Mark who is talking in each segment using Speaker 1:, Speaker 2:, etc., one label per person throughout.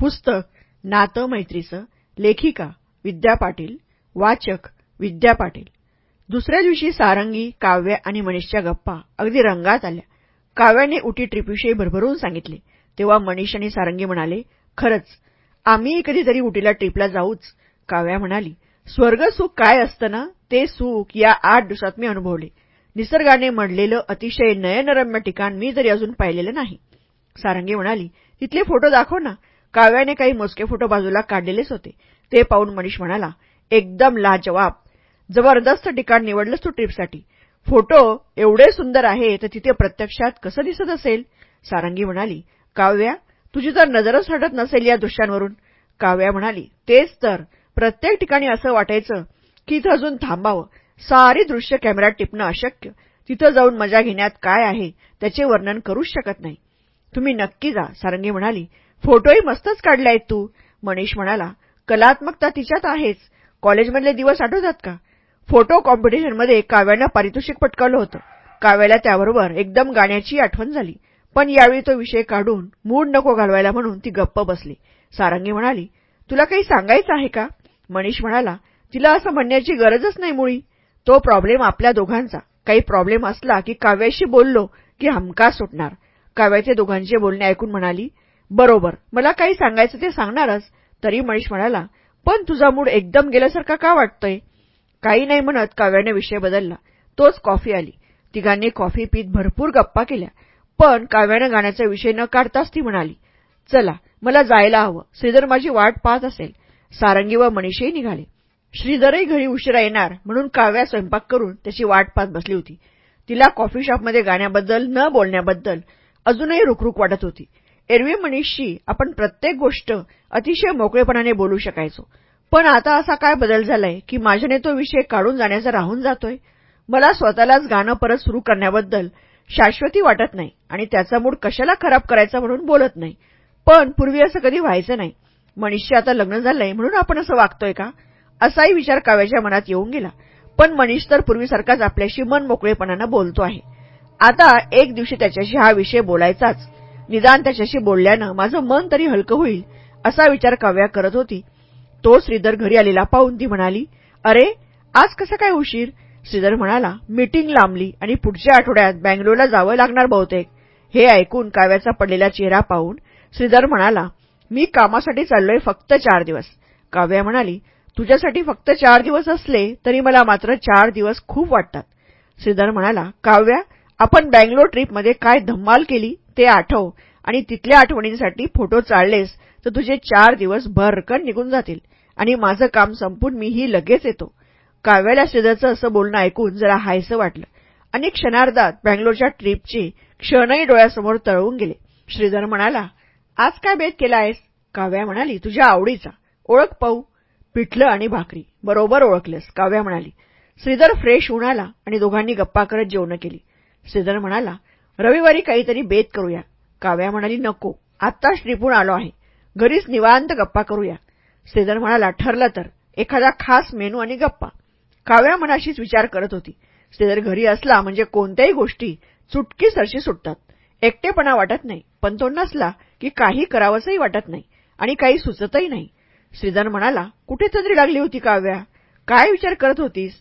Speaker 1: पुस्तक नातं मैत्रीचं लेखिका विद्या पाटील वाचक विद्या पाटील. दुसऱ्या दिवशी सारंगी काव्य आणि मनीषच्या गप्पा अगदी रंगात आल्या. काव्याने उटी ट्रिपविषयी भरभरून सांगितले. तेव्हा मनीष आणि सारंगी म्हणाले खरंच आम्ही कधीतरी उटीला ट्रिपला जाऊच काव्या म्हणाली. स्वर्ग सुख काय असतं ना ते सुख या आठ दिवसात मी अनुभवले. निसर्गाने मडलेलं अतिशय नयनरम्य ठिकाण मी तरी अजून पाहिलेलं नाही. सारंगी म्हणाली तिथले फोटो दाखव ना. काव्याने काही मोजके फोटो बाजूला काढलेलेच होते. ते पाहून मनीष म्हणाला एकदम लाजवाब. जबरदस्त ठिकाण निवडलंच तू ट्रीपसाठी. फोटो एवढे सुंदर आहे तर तिथे प्रत्यक्षात कसं दिसत असेल? सारंगी म्हणाली काव्या तुझी तर नजरच हटत नसेल या दृश्यांवरून. काव्या म्हणाली तेच तर. प्रत्येक ठिकाणी असं वाटायचं की इथं अजून थांबावं. सारी दृश्य कॅमेऱ्यात टिपणं अशक्य. तिथं जाऊन मजा घेण्यात काय आहे त्याचे वर्णन करूच शकत नाही. तुम्ही नक्की जा सारंगी म्हणाली फोटोही मस्तच काढले आहेत तू. मनीष म्हणाला कलात्मकता तिच्यात आहेच. कॉलेजमधले दिवस आठवतात का? फोटो कॉम्पिटिशनमध्ये काव्यानं पारितोषिक पटकावलं होतं. काव्याला त्याबरोबर एकदम गाण्याची आठवण झाली. पण यावेळी तो विषय काढून मूड नको घालवायला म्हणून ती गप्प बसली. सारंगी म्हणाली तुला काही सांगायचं आहे का? मनीष म्हणाला तिला असं म्हणण्याची गरजच नाही मुळी. तो प्रॉब्लेम आपल्या दोघांचा. काही प्रॉब्लेम असला की काव्याशी बोललो की हमखास सुटणार. काव्याचे दोघांचे बोलणे ऐकून म्हणाली बरोबर. मला काही सांगायचं ते सांगणारच. तरी मनीष म्हणाला पण तुझा मूड एकदम गेल्यासारखा का वाटतोय? काही नाही म्हणत. काव्याने विषय बदलला. तोच कॉफी आली. तिघांनी कॉफी पीत भरपूर गप्पा केल्या. पण काव्यानं गाण्याचा विषय न काढताच ती म्हणाली चला मला जायला हवं. श्रीधर माझी वाट पाहत असेल. सारंगी व मनीषही निघाले. श्रीधरही घरी उशिरा येणार. म्हणून काव्या स्वयंपाक करून त्याची वाट पाहत बसली होती. तिला कॉफी शॉपमध्ये गाण्याबद्दल न बोलण्याबद्दल अजूनही रुखरुख वाटत होती. एरवी मनीषशी आपण प्रत्येक गोष्ट अतिशय मोकळेपणाने बोलू शकायचो. पण आता असा काय बदल झालाय की माझ्याने तो विषय काढून जाण्याचा राहून जातोय? मला स्वतःलाच गाणं परत सुरू करण्याबद्दल शाश्वती वाटत नाही आणि त्याचा मूड कशाला खराब करायचा म्हणून बोलत नाही. पण पूर्वी असं कधी व्हायचं नाही. मनीषशी आता लग्न झालंय म्हणून आपण असं वागतोय का? असाही विचार काव्याच्या मनात येऊन गेला. पण मनीष तर पूर्वीसारखाच आपल्याशी मन मोकळेपणानं बोलतो आहे. आता एक दिवशी त्याच्याशी हा विषय बोलायचाच. निदान त्याच्याशी बोलल्यानं माझं मन तरी हलकं होईल असा विचार काव्या करत होती. तो श्रीधर घरी आलेला पाहून ती म्हणाली अरे आज कसं काय उशीर? श्रीधर म्हणाला मीटिंग लांबली आणि पुढच्या आठवड्यात बँगलोरला जावं लागणार बहुतेक. हे ऐकून काव्याचा पडलेला चेहरा पाहून श्रीधर म्हणाला मी कामासाठी चाललोय फक्त चार दिवस. काव्या म्हणाली तुझ्यासाठी फक्त चार दिवस असले तरी मला मात्र चार दिवस खूप वाटतात. श्रीधर म्हणाला काव्या आपण बँगलोर ट्रीपमध्ये काय धम्माल केली ते आठव आणि तिथल्या आठवणींसाठी फोटो चाळलेस तर तुझे चार दिवस भरकन निघून जातील आणि माझं काम संपून मीही लगेच येतो. काव्याला श्रीधरचं असं बोलणं ऐकून जरा हायसं वाटलं. आणि क्षणार्धात बँगलोरच्या ट्रीपचे क्षणही डोळ्यासमोर तळवून गेले. श्रीधर म्हणाला आज काय बेत केला आहेस काव्या म्हणाली तुझ्या आवडीचा. ओळख पाहू. पिठलं आणि भाकरी. बरोबर ओळखलंस. काव्या म्हणाली. श्रीधर फ्रेश होऊन आला आणि दोघांनी गप्पा करत जेवणं केली. श्रीधर म्हणाला रविवारी काहीतरी बेत करूया. काव्या म्हणाली नको आत्ताच श्रीपूण आलो आहे. घरीच निवांत गप्पा करूया. श्रीधर म्हणाला ठरलं तर एखादा खास मेनू आणि गप्पा. काव्या मनाशीच विचार करत होती. श्रीधर घरी असला म्हणजे कोणत्याही गोष्टी चुटकी सरशी सुटतात. एकटेपणा वाटत नाही पण तो नसला की काही करावंसही वाटत नाही आणि काही सुचतही नाही. श्रीधर म्हणाला कुठे तंद्री लागली होती काव्या? काय विचार करत होतीस?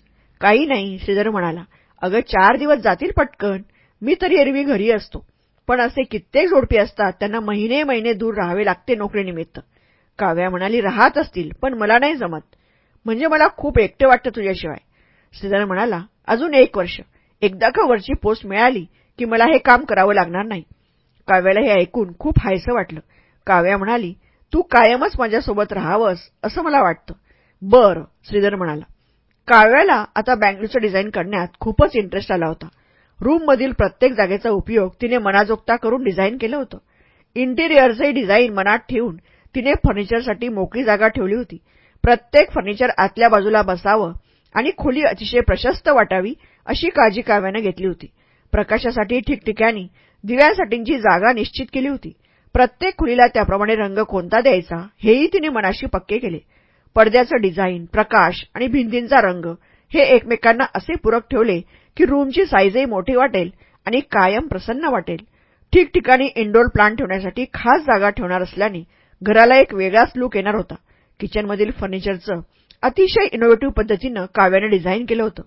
Speaker 1: काही नाही श्रीधर म्हणाला. अगं चार दिवस जातील पटकन. मी तरी एरवी घरी असतो. पण असे कित्येक जोडपी असतात त्यांना महिने महिने दूर राहावे लागते नोकरीनिमित्त. काव्या म्हणाली राहत असतील पण मला नाही जमत. म्हणजे मला खूप एकटे वाटतं तुझ्याशिवाय. श्रीधर म्हणाला अजून एक वर्ष. एकदा का वरची पोस्ट मिळाली की मला हे काम करावं लागणार नाही. काव्याला हे ऐकून खूप हायसं वाटलं. काव्या म्हणाली तू कायमच माझ्यासोबत राहावंस असं मला वाटतं. बरं श्रीधर म्हणाला. काव्याला आता बँगलोरचं डिझाईन करण्यात खूपच इंटरेस्ट आला होता. रूममधील प्रत्येक जागेचा उपयोग तिने मनाजोगता करून डिझाईन केलं होतं. इंटिरियरचंही डिझाईन मनात ठेवून तिने फर्निचरसाठी मोकळी जागा ठेवली होती. प्रत्येक फर्निचर आतल्या बाजूला बसावं आणि खोली अतिशय प्रशस्त वाटावी अशी काळजी काव्यानं घेतली होती. प्रकाशासाठी ठिकठिकाणी दिव्यांसाठींची जागा निश्चित केली होती. प्रत्येक खोलीला त्याप्रमाणे रंग कोणता द्यायचा हेही तिने मनाशी पक्के केले. पडद्याचं डिझाईन प्रकाश आणि भिंतींचा रंग हे एकमेकांना असे पूरक ठेवले की रूमची साईजही मोठी वाटेल आणि कायम प्रसन्न वाटेल. ठिकठिकाणी इंडोर प्लांट ठेवण्यासाठी खास जागा ठेवणार असल्याने घराला एक वेगळाच लूक येणार होता. किचनमधील फर्निचरचं अतिशय इनोव्हेटिव्ह पद्धतीनं काव्यानं डिझाईन केलं होतं.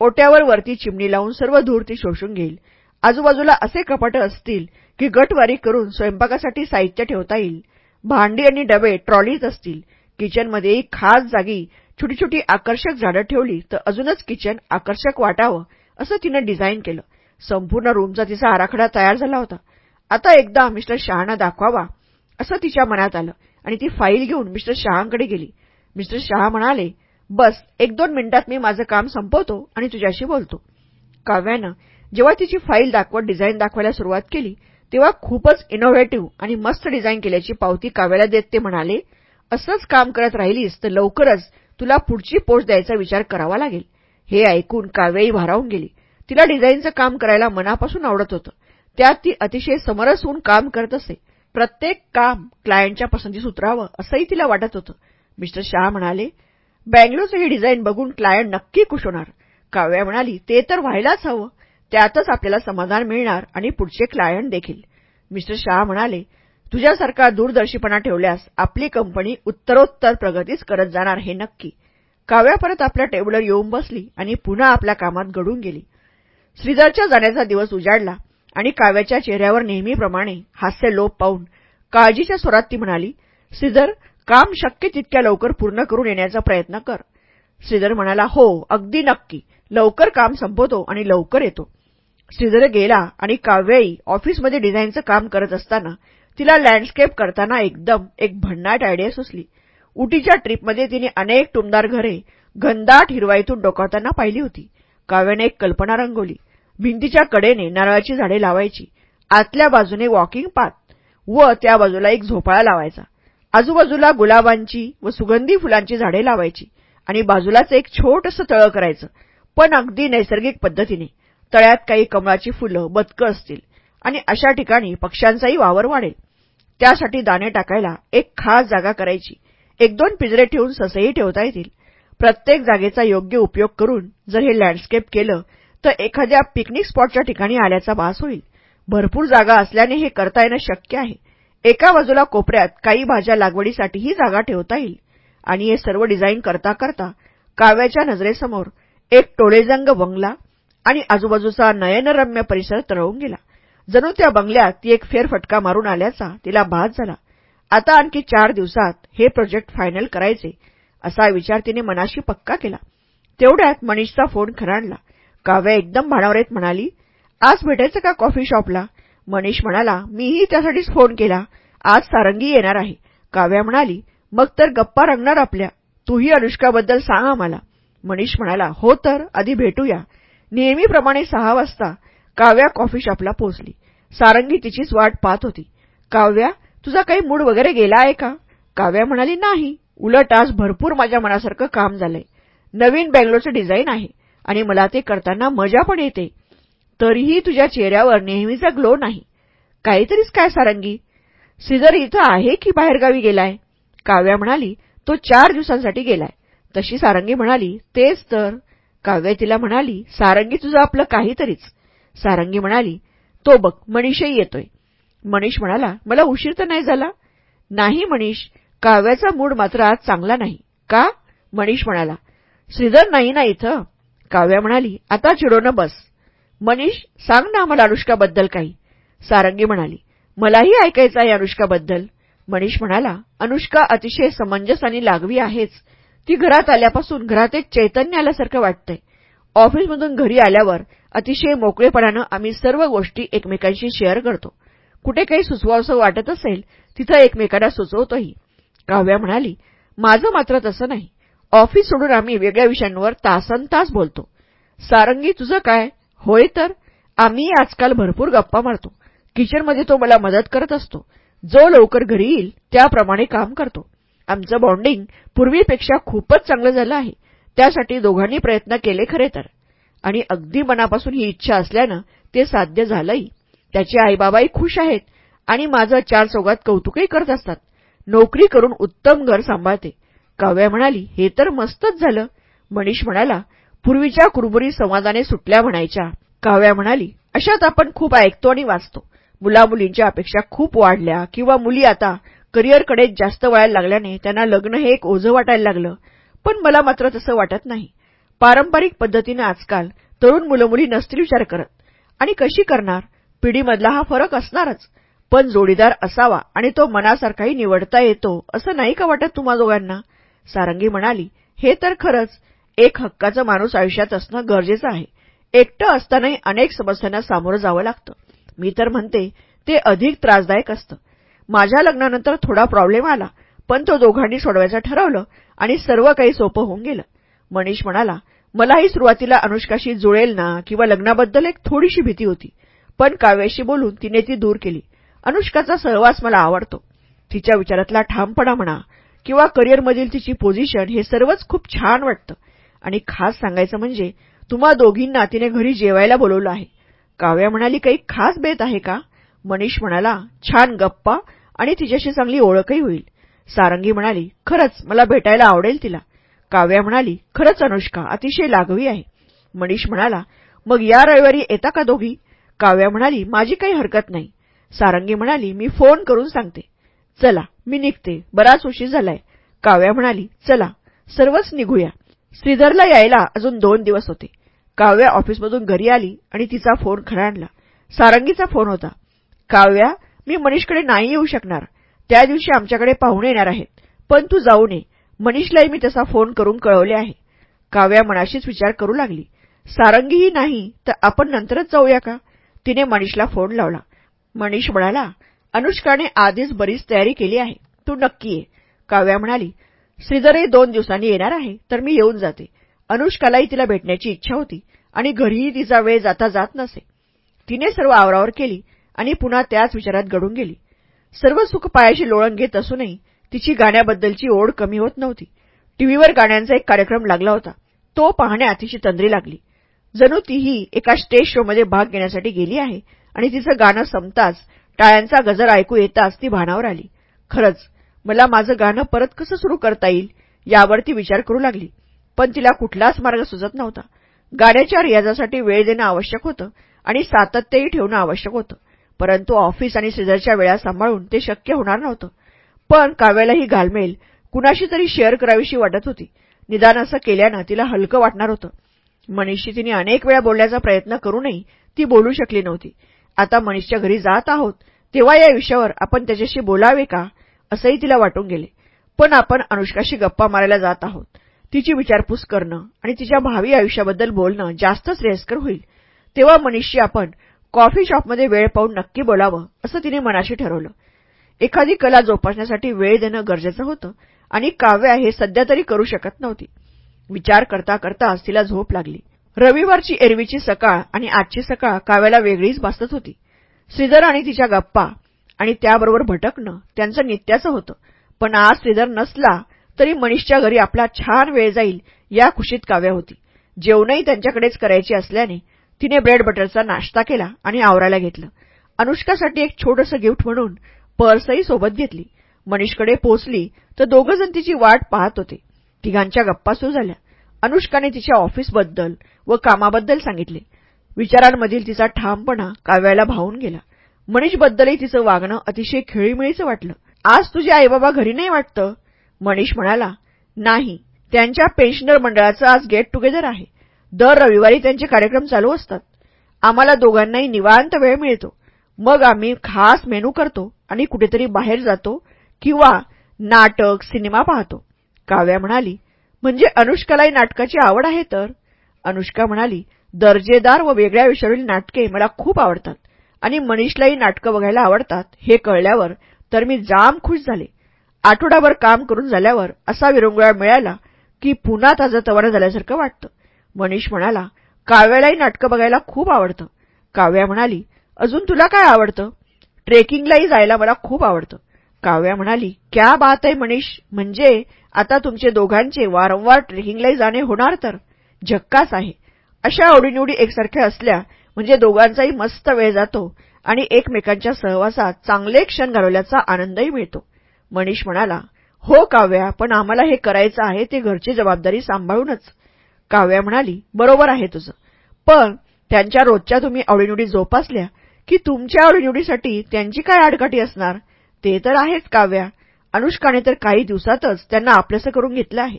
Speaker 1: ओट्यावर वरती चिमणी लावून सर्व धूर ती शोषून घेईल. आजूबाजूला असे कपाटं असतील की गटवारी करून स्वयंपाकासाठी साहित्य ठेवता येईल. भांडी आणि डबे ट्रॉलीत असतील. किचनमध्ये खास जागी छोटी छोटी आकर्षक झाडं ठेवली तर अजूनच किचन आकर्षक वाटावं असं तिनं डिझाईन केलं. संपूर्ण रूमचा तिचा आराखडा तयार झाला होता. आता एकदा मिस्टर शहाना दाखवावा असं तिच्या मनात आलं आणि ती फाईल घेऊन मिस्टर शहाकडे गेली. मिस्टर शहा म्हणाले बस एक दोन मिनिटात मी माझं काम संपवतो आणि तुझ्याशी बोलतो. काव्यानं जेव्हा तिची फाईल दाखवत डिझाईन दाखवायला सुरुवात केली तेव्हा खूपच इनोव्हेटिव्ह आणि मस्त डिझाईन केल्याची पावती काव्याला देत ते म्हणाले असंच काम करत राहिलीस तर लवकरच तुला पुढची पोस्ट द्यायचा विचार करावा लागेल. हे ऐकून काव्याही भारावून गेली. तिला डिझाईनचं काम करायला मनापासून आवडत होतं. त्यात ती अतिशय समरस होऊन काम करत असे. प्रत्येक काम क्लायंटच्या पसंतीस उतरावं असंही तिला वाटत होतं. मिस्टर शहा म्हणाले बँगलोरचं हे डिझाईन बघून क्लायंट नक्की खुश होणार. काव्या म्हणाली ते तर व्हायलाच हवं. त्यातच आपल्याला समाधान मिळणार आणि पुढचे क्लायंट देखील. मिस्टर शहा म्हणाले तुझ्यासारखा दूरदर्शीपणा ठेवल्यास आपली कंपनी उत्तरोत्तर प्रगतीच करत जाणार हे नक्की. काव्या परत आपल्या टेबलवर येऊन बसली आणि पुन्हा आपल्या कामात घडून गेली. श्रीधरच्या जाण्याचा दिवस उजाडला आणि काव्याच्या चेहऱ्यावर नेहमीप्रमाणे हास्य लोप पाहून काळजीच्या स्वरात ती म्हणाली श्रीधर काम शक्य तितक्या लवकर पूर्ण करून येण्याचा प्रयत्न कर. श्रीधर म्हणाला हो अगदी नक्की. लवकर काम संपवतो आणि लवकर येतो. श्रीधर गेला आणि काव्याई ऑफिसमध्ये डिझाईनचं काम करत असताना तिला लँडस्केप करताना एकदम एक भन्नाट आयडिया सुचली. उटीच्या ट्रीपमध्ये तिने अनेक टुमदार घरे घनदाट हिरवाईतून डोकावताना पाहिली होती. काव्याने एक कल्पना रंगवली. भिंतीच्या कडेने नारळाची झाडे लावायची. आतल्या बाजूने वॉकिंग पाथ व त्या बाजूला एक झोपाळा लावायचा. आजूबाजूला गुलाबांची व सुगंधी फुलांची झाडे लावायची आणि बाजूलाच एक छोटंसं तळं करायचं. पण अगदी नैसर्गिक पद्धतीने. तळ्यात काही कमळाची फुलं बदकं असतील. आणि अशा ठिकाणी पक्ष्यांचाही वावर वाढेल. त्यासाठी दाणे टाकायला एक खास जागा करायची. एक दोन पिंजरे ठेवून ससेही ठेवता येतील. प्रत्येक जागेचा योग्य उपयोग करून जर हे लँडस्केप केलं तर एखाद्या पिकनिक स्पॉटच्या ठिकाणी आल्याचा भास होईल. भरपूर जागा असल्याने हे करता येणं शक्य आहे. एका बाजूला कोपऱ्यात काही भाज्या लागवडीसाठीही जागा ठेवता येईल. आणि हे सर्व डिझाईन करता करता काव्याच्या नजरेसमोर एक टोळेजंग बंगला आणि आजूबाजूचा नयनरम्य परिसर तरळून गेला. जणू त्या बंगल्यात ती एक फेरफटका मारून आल्याचा तिला भास झाला. आता आणखी चार दिवसात हे प्रोजेक्ट फायनल करायचे असा विचार तिने मनाशी पक्का केला. तेवढ्यात मनीषचा फोन खराणला. काव्या एकदम भाणावरेत म्हणाली आज भेटायचं का कॉफी शॉपला? मनीष म्हणाला मीही त्यासाठीच फोन केला. आज सारंगी येणार आहे. काव्या म्हणाली मग तर गप्पा रंगणार आपल्या. तूही अनुष्काबद्दल सांग आम्हाला. मनीष म्हणाला हो तर आधी भेटूया. नेहमीप्रमाणे सहा वाजता. काव्या कॉफी शॉपला पोहोचली. सारंगी तिचीच वाट पाहत होती. काव्या तुझा काही मूड वगैरे गेला आहे का? काव्या म्हणाली नाही. उलट आज भरपूर माझ्या मनासारखं काम झालंय. नवीन बँगलोरचं डिझाईन आहे आणि मला ते करताना मजा पण येते. तरीही तुझ्या चेहऱ्यावर नेहमीचा ग्लो नाही. काहीतरीच काय सारंगी? श्रीधर इथं आहे की बाहेरगावी गेलाय? काव्या म्हणाली तो चार दिवसांसाठी गेलाय. तशी सारंगी म्हणाली तेच तर. काव्या तिला म्हणाली सारंगी तुझं आपलं काहीतरीच. सारंगी म्हणाली तो बघ मनीषही येतोय. मनीष म्हणाला मला उशीर तर नाही झाला? नाही मनीष काव्याचा मूड मात्र आज चांगला नाही. का? मनीष म्हणाला श्रीधर नाही ना इथं? काव्या म्हणाली आता चिडोनं बस. मनीष सांग ना आम्हाला अनुष्काबद्दल काही. सारंगी म्हणाली मलाही ऐकायचं आहे अनुष्काबद्दल. मनीष म्हणाला अनुष्का अतिशय समंजस आणि लागवी आहेच. ती घरात आल्यापासून घरात एक चैतन्य आल्यासारखं वाटतंय. ऑफिसमधून घरी आल्यावर अतिशय मोकळेपणानं आम्ही सर्व गोष्टी एकमेकांशी शेअर करतो. कुठे काही सुचवावसं वाटत असेल तिथं एकमेकांना सुचवतोही. काव्या म्हणाली माझं मात्र तसं नाही. ऑफिस सोडून आम्ही वेगळ्या विषयांवर तासन तास बोलतो. सारंगी तुझं काय? होय तर? आम्ही आजकाल भरपूर गप्पा मारतो. किचनमध्ये तो मला मदत करत असतो. जो लवकर घरी येईल त्याप्रमाणे काम करतो. आमचं बॉन्डिंग पूर्वीपेक्षा खूपच चांगलं झालं आहे. त्यासाठी दोघांनी प्रयत्न केले खरे तर. आणि अगदी मनापासून ही इच्छा असल्यानं ते साध्य झालंही. त्याचे आईबाबाही खुश आहेत आणि माझं चार चौघात कौतुकही करत असतात. नोकरी करून उत्तम घर सांभाळते. काव्या म्हणाली हे तर मस्तच झालं. मनीष म्हणाला पूर्वीच्या कुरबुरी संवादाने सुटल्या म्हणायच्या. काव्या म्हणाली अशात आपण खूप ऐकतो आणि वाचतो. मुलामुलींच्या अपेक्षा खूप वाढल्या किंवा मुली आता करिअरकडे जास्त वळायला लागल्याने त्यांना लग्न हे एक ओझं वाटायला लागलं. पण मला मात्र तसं वाटत नाही. पारंपरिक पद्धतीनं आजकाल तरुण मुलं मुली नसतील विचार करत. आणि कशी करणार? पिढीमधला हा फरक असणारच. पण जोडीदार असावा आणि तो मनासारखाही निवडता येतो असं नाही का वाटत तुम्हा दोघांना? सारंगी म्हणाली हे तर खरंच एक हक्काचं माणूस आयुष्यात असणं गरजेचं आहे. एकटं असतानाही अनेक समस्यांना सामोरं जावं लागतं. मी तर म्हणते ते अधिक त्रासदायक असतं. माझ्या लग्नानंतर थोडा प्रॉब्लेम आला पण तो दोघांनी सोडवायचं ठरवलं आणि सर्व काही सोपं होऊन गेलं. मनीष म्हणाला मलाही सुरुवातीला अनुष्काशी जुळेल ना किंवा लग्नाबद्दल एक थोडीशी भीती होती पण काव्याशी बोलून तिने ती दूर केली. अनुष्काचा सहवास मला आवडतो. तिच्या विचारातला ठामपणा म्हणा किंवा करिअरमधील तिची पोझिशन हे सर्वच खूप छान वाटतं. आणि खास सांगायचं म्हणजे तुम्हा दोघींना तिने घरी जेवायला बोलवलं आहे. काव्या म्हणाली काही खास बेत आहे का? मनीष म्हणाला छान गप्पा आणि तिच्याशी चांगली ओळखही होईल. सारंगी म्हणाली खरंच मला भेटायला आवडेल तिला. काव्या म्हणाली खरंच अनुष्का अतिशय लागवी आहे. मनीष म्हणाला मग या रविवारी येता का दोघी? काव्या म्हणाली माझी काही हरकत नाही. सारंगी म्हणाली मी फोन करून सांगते. चला मी निघते बराच उशीर झालाय. काव्या म्हणाली चला सर्वच निघूया. श्रीधरला यायला अजून दोन दिवस होते. काव्या ऑफिसमधून घरी आली आणि तिचा फोन खराणला सारंगीचा फोन होता काव्या मी मनीषकडे नाही येऊ शकणार. त्या दिवशी आमच्याकडे पाहुणे येणार आहेत पण तू जाऊ नये. मनीषलाही मी तसा फोन करून कळवले आहे. काव्या मनाशीच विचार करू लागली. सारंगीही नाही तर आपण नंतरच जाऊया का? तिने मनीषला फोन लावला. मनीष म्हणाला अनुष्काने आधीच बरीच तयारी केली आहे. तू नक्की ये. काव्या म्हणाली श्रीधरही दोन दिवसांनी येणार आहे तर मी येऊन जाते. अनुष्कालाही तिला भेटण्याची इच्छा होती आणि घरीही तिचा वेळ जाता जात नसे. तिने सर्व आवरावर केली आणि पुन्हा त्याच विचारात घडून गेली. सर्व सुख पायाशी लोळण घेत असूनही तिची गाण्याबद्दलची ओढ कमी होत नव्हती. टीव्हीवर गाण्यांचा एक कार्यक्रम लागला होता. तो पाहण्यात तिची तंद्री लागली. जणू तीही एका स्टेज शोमध्ये भाग घेण्यासाठी गेली आहे आणि तिचं गाणं संपताच टाळ्यांचा गजर ऐकू येताच ती भानावर आली. खरंच मला माझं गाणं परत कसं सुरू करता येईल यावर ती विचार करू लागली. पण तिला कुठलाच मार्ग सुचत नव्हता. गाण्याच्या रियाजासाठी वेळ देणं आवश्यक होतं आणि सातत्यही ठेवणं आवश्यक होतं. परंतु ऑफिस आणि शेजारच्या वेळा सांभाळून ते शक्य होणार नव्हतं. पण काव्यालाही घालमेल कुणाशी तरी शेअर करावीशी वाटत होती. निदान असं केल्यानं तिला हलकं वाटणार होतं. मनीषशी तिने अनेक वेळा बोलण्याचा प्रयत्न करूनही ती बोलू शकली नव्हती. आता मनीषच्या घरी जात आहोत. तेव्हा या विषयावर आपण त्याच्याशी बोलावे का? असंही तिला वाटून गेले. पण आपण अनुष्काशी गप्पा मारायला जात आहोत. तिची विचारपूस करणं आणि तिच्या भावी आयुष्याबद्दल बोलणं जास्त श्रेयस्कर होईल. तेव्हा मनीषशी आपण कॉफी शॉपमध्ये वेळ पाहून नक्की बोलावं असं तिने मनाशी ठरवलं. एखादी कला जोपासण्यासाठी वेळ देणं गरजेचं होतं आणि काव्या हे सध्या तरी करू शकत नव्हती. विचार करता करताच तिला झोप लागली. रविवारची एरवीची सकाळ आणि आजची सकाळ काव्याला वेगळीच भासत होती. श्रीधर आणि तिच्या गप्पा आणि त्याबरोबर भटकणं त्यांचं नित्याचं होतं. पण आज श्रीधर नसला तरी मनीषच्या घरी आपला छान वेळ जाईल या खुशीत काव्या होती. जेवणही त्यांच्याकडेच करायची असल्याने तिने ब्रेड बटरचा नाश्ता केला आणि आवरायला घेतलं. अनुष्कासाठी एक छोटंसं गिफ्ट म्हणून पर्सही सोबत घेतली. मनीषकडे पोचली तर दोघंजण तिची वाट पाहत होते. तिघांच्या गप्पा सुरू झाल्या. अनुष्काने तिच्या ऑफिसबद्दल व कामाबद्दल सांगितले. विचारांमधील तिचा ठामपणा काव्याला भावून गेला. मनीषबद्दलही तिचं वागणं अतिशय खेळीमेळीचं वाटलं. आज तुझे आईबाबा घरी नाही वाटतं? मनीष म्हणाला. नाही. त्यांच्या पेन्शनर मंडळाचं आज गेट टुगेदर आहे. दर रविवारी त्यांचे कार्यक्रम चालू असतात. आम्हाला दोघांनाही निवांत वेळ मिळतो. मग आम्ही खास मेनू करतो. आणि कुठेतरी बाहेर जातो किंवा नाटक सिनेमा पाहतो. काव्या म्हणाली म्हणजे अनुष्कालाही नाटकाची आवड आहे तर? अनुष्का म्हणाली दर्जेदार व वेगळ्या विषयावरील नाटके मला खूप आवडतात आणि मनीषलाही नाटकं बघायला आवडतात हे कळल्यावर तर मी जाम खुश झाले. आठवडाभर काम करून झाल्यावर असा विरंगुळा मिळाला की पुन्हा ताजं तवानं झाल्यासारखं वाटतं. मनीष म्हणाला काव्यालाही नाटकं बघायला खूप आवडतं. काव्या म्हणाली अजून तुला काय आवडतं? ट्रेकिंगलाही जायला मला खूप आवडतं. काव्या म्हणाली क्या बात आहे मनीष म्हणजे आता तुमचे दोघांचे वारंवार ट्रेकिंगलाही जाणे होणार तर? झक्कास आहे. अशा आवडीनिवडी एकसारख्या असल्या म्हणजे दोघांचाही मस्त वेळ जातो आणि एकमेकांच्या सहवासात चांगले क्षण घालवल्याचा आनंदही मिळतो. मनीष म्हणाला हो काव्या पण आम्हाला हे करायचं आहे ते घरची जबाबदारी सांभाळूनच. काव्या म्हणाली बरोबर आहे तुझं. पण त्यांच्या रोजच्या तुम्ही आवडीनिवडी जोपासल्या की तुमच्या निवडीसाठी त्यांची काय आडकाठी असणार? ते तर आहेच काव्या. अनुष्काने तर काही दिवसातच त्यांना आपलंसं करून घेतलं आहे.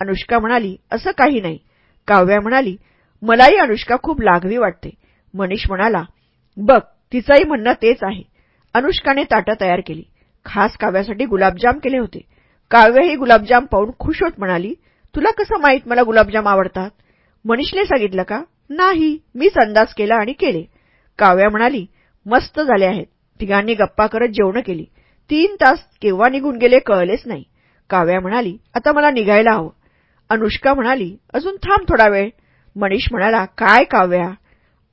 Speaker 1: अनुष्का म्हणाली असं काही नाही. काव्या म्हणाली मलाही अनुष्का खूप लागवी वाटते. मनीष म्हणाला बघ तिचंही म्हणणं तेच आहे. अनुष्काने ताटं तयार केली. खास काव्यासाठी गुलाबजाम केले होते. काव्यही गुलाबजाम पाहून खुश होत म्हणाली तुला कसं माहीत मला गुलाबजाम आवडतात? मनीषने सांगितलं का नाही मीच अंदाज केला आणि केले. काव्या म्हणाली मस्त झाले आहेत. तिघांनी गप्पा करत जेवणं केली. तीन तास केव्हा निघून गेले कळलेच नाही. काव्या म्हणाली आता मला निघायला हवं. अनुष्का म्हणाली अजून थांब थोडा वेळ. मनीष म्हणाला काय काव्या?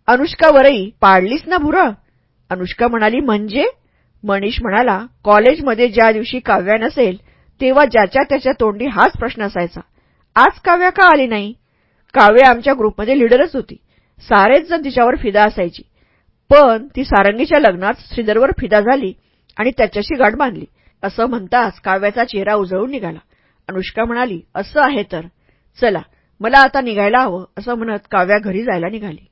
Speaker 1: अनुष्कावरही पाडलीस ना भुरं? अनुष्का म्हणाली म्हणजे? मनीष म्हणाला कॉलेजमध्ये ज्या दिवशी काव्या नसेल तेव्हा ज्याच्या त्याच्या तोंडी हाच प्रश्न असायचा. आज काव्या का आली नाही? काव्या आमच्या ग्रुपमध्ये लिडरच होती. सारेच जण तिच्यावर फिदा असायची. पण ती सारंगीच्या लग्नात श्रीधरवर फिदा झाली आणि त्याच्याशी गाठ बांधली. असं म्हणताच काव्याचा चेहरा उजळून निघाला. अनुष्का म्हणाली असं आहे तर. चला मला आता निघायला हवं असं म्हणत काव्या घरी जायला निघाली.